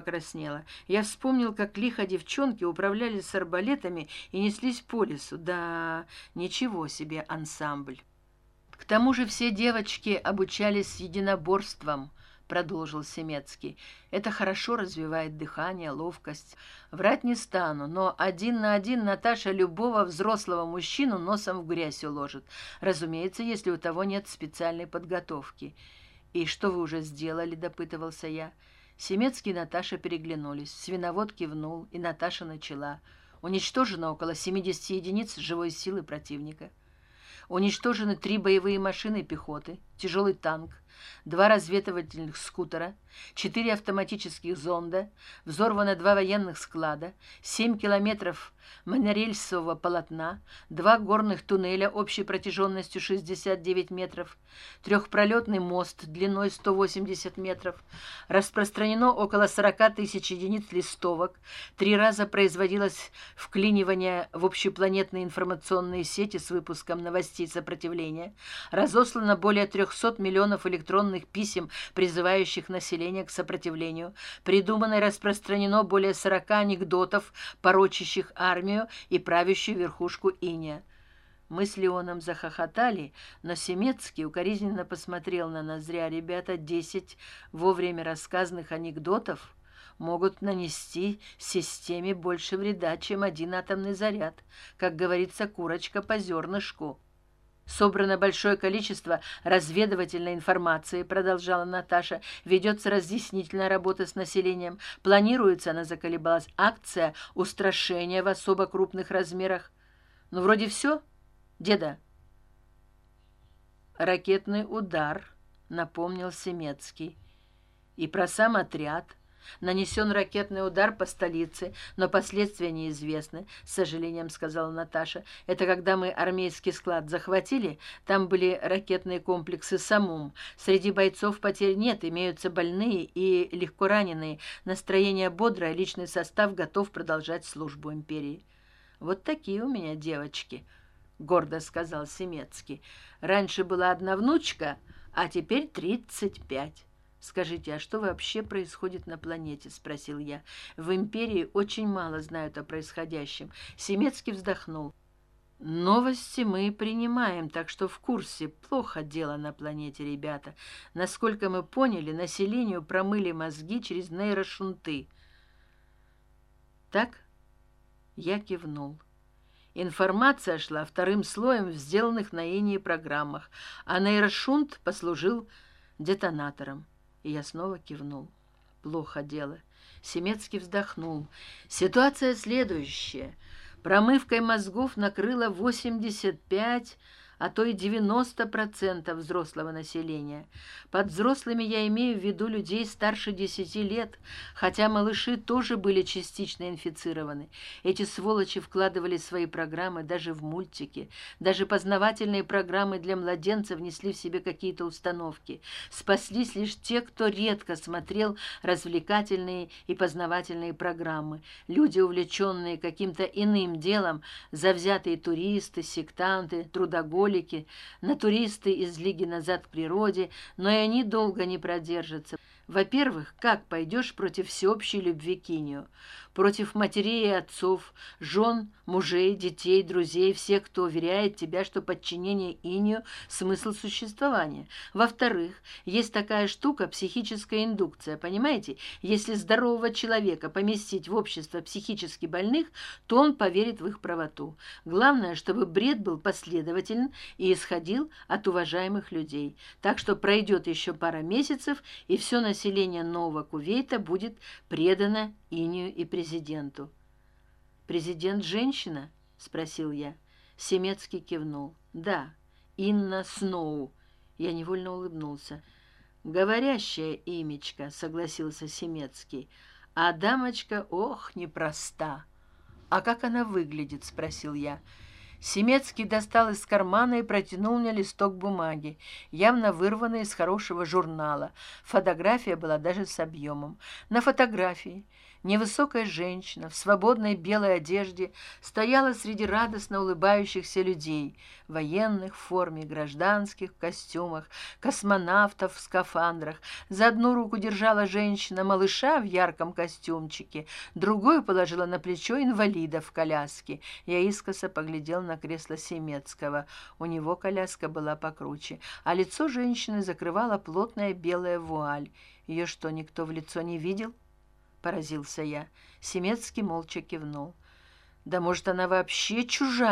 покраснела. Я вспомнил как лихо девчонки управляли с арбалетами и неслись по лесу. Да ничего себе ансамбль. К тому же все девочки обучались единоборством продолжил семецкий. Это хорошо развивает дыхание ловкость. Врать не стану но один на один наташа любого взрослого мужчину носом в грязь уложит. Разумеется если у того нет специальной подготовки. И что вы уже сделали допытывался я семецкий и наташа переглянулись. Свиновод кивнул и наташа начала. Уничтожено около семидесяти единиц живой силы противника. Уничтожены три боевые машины пехоты тяжелый танк два разведывательных скутера четыре автоматических зонда взорвано два военных склада семь километров монорельсового полотна два горных туннеля общей протяженностью шестьдесят девять метров трехпролетный мост длиной сто восемьдесят метров распространено около сорока тысяч единиц листовок три раза производилось вклинивание в общепланетные информационные сети с выпуском новостей сопротивления разослано более трехсот миллионов электронных писем призывающих население к сопротивлению. Придумано и распространено более сорока анекдотов порочащих армию и правящую верхушку иния. Мы с леоном захохотали но семецкий укоризненно посмотрел на нас. Зря ребята десять вовремя рассказанных анекдотов могут нанести системе больше вреда чем один атомный заряд. Как говорится курочка по зернышку собрано большое количество разведывательной информации продолжала наташа. Ведется разъяснительная работа с населением. Планируется она заколебалась акция устрашения в особо крупных размерах. Ну вроде все деда. Ракетный удар напомнил семецкий. И про сам отряд нанесен ракетный удар по столице но последствия неизвестны с сожалением сказала наташа. Это когда мы армейский склад захватили там были ракетные комплексы самум среди бойцов потерь нет имеются больные и легко раненые. Настроение бодрое личный состав готов продолжать службу империи. Вот такие у меня девочки гордо сказал семецкий. Раньше была одна внучка а теперь тридцать пять скажите а что вообще происходит на планете спросил я. В империи очень мало знают о происходящем семецкий вздохнул. Новости мы принимаем так что в курсе. Плохо дело на планете ребята. Насколько мы поняли населению промыли мозги через нейрошунты так я кивнул. Информация шла вторым слоем в сделанных на инии программах а нейрошунт послужил детонатором и я снова кивнул. Плохо дело. Семецкий вздохнул. Ситуация следующая. Промывкой мозгов накрыло восемьдесят пять а то и 90% взрослого населения. Под взрослыми я имею в виду людей старше 10 лет, хотя малыши тоже были частично инфицированы. Эти сволочи вкладывали свои программы даже в мультики. Даже познавательные программы для младенцев несли в себе какие-то установки. Спаслись лишь те, кто редко смотрел развлекательные и познавательные программы. Люди, увлеченные каким-то иным делом, завзятые туристы, сектанты, трудоголики, на туристы из лиги назад к природе но и они долго не продержатся. Во первых как пойдешь против всеобщей любви к инию? Против матерей и отцов жен мужей детей друзей всех кто уверяет тебя что подчинение инию смысл существования. Во вторых есть такая штука психическая индукция понимаете? Если здорового человека поместить в общество психически больных то он поверит в их правоту. Главное чтобы бред был последователен и исходил от уважаемых людей. Так что пройдет еще пара месяцев и все население нового кувейта будет предано инию и президенту. Президент женщина спросил я. Семецкий кивнул. Да инна сноу я невольно улыбнулся. Говорящая имечка согласился семецкий. А дамочка ох непроста а как она выглядит спросил я семецкий достал из кармана и протянул мне листок бумаги явно вырванный из хорошего журнала. Фотография была даже с объемом. На фотографии невысокая женщина в свободной белой одежде стояла среди радостно улыбающихся людей военных в форме гражданских в костюмах космонавтов в скафандрах. За одну руку держала женщина малыша в ярком костюмчике другую положила на плечо инвалида в коляске. Я искоса поглядел на кресло семецкого. У него коляска была покруче а лицо женщины закрывала плотная белая вуаль. Ее что никто в лицо не видел поразился я. Семецкий молча кивнул. Да может она вообще чужая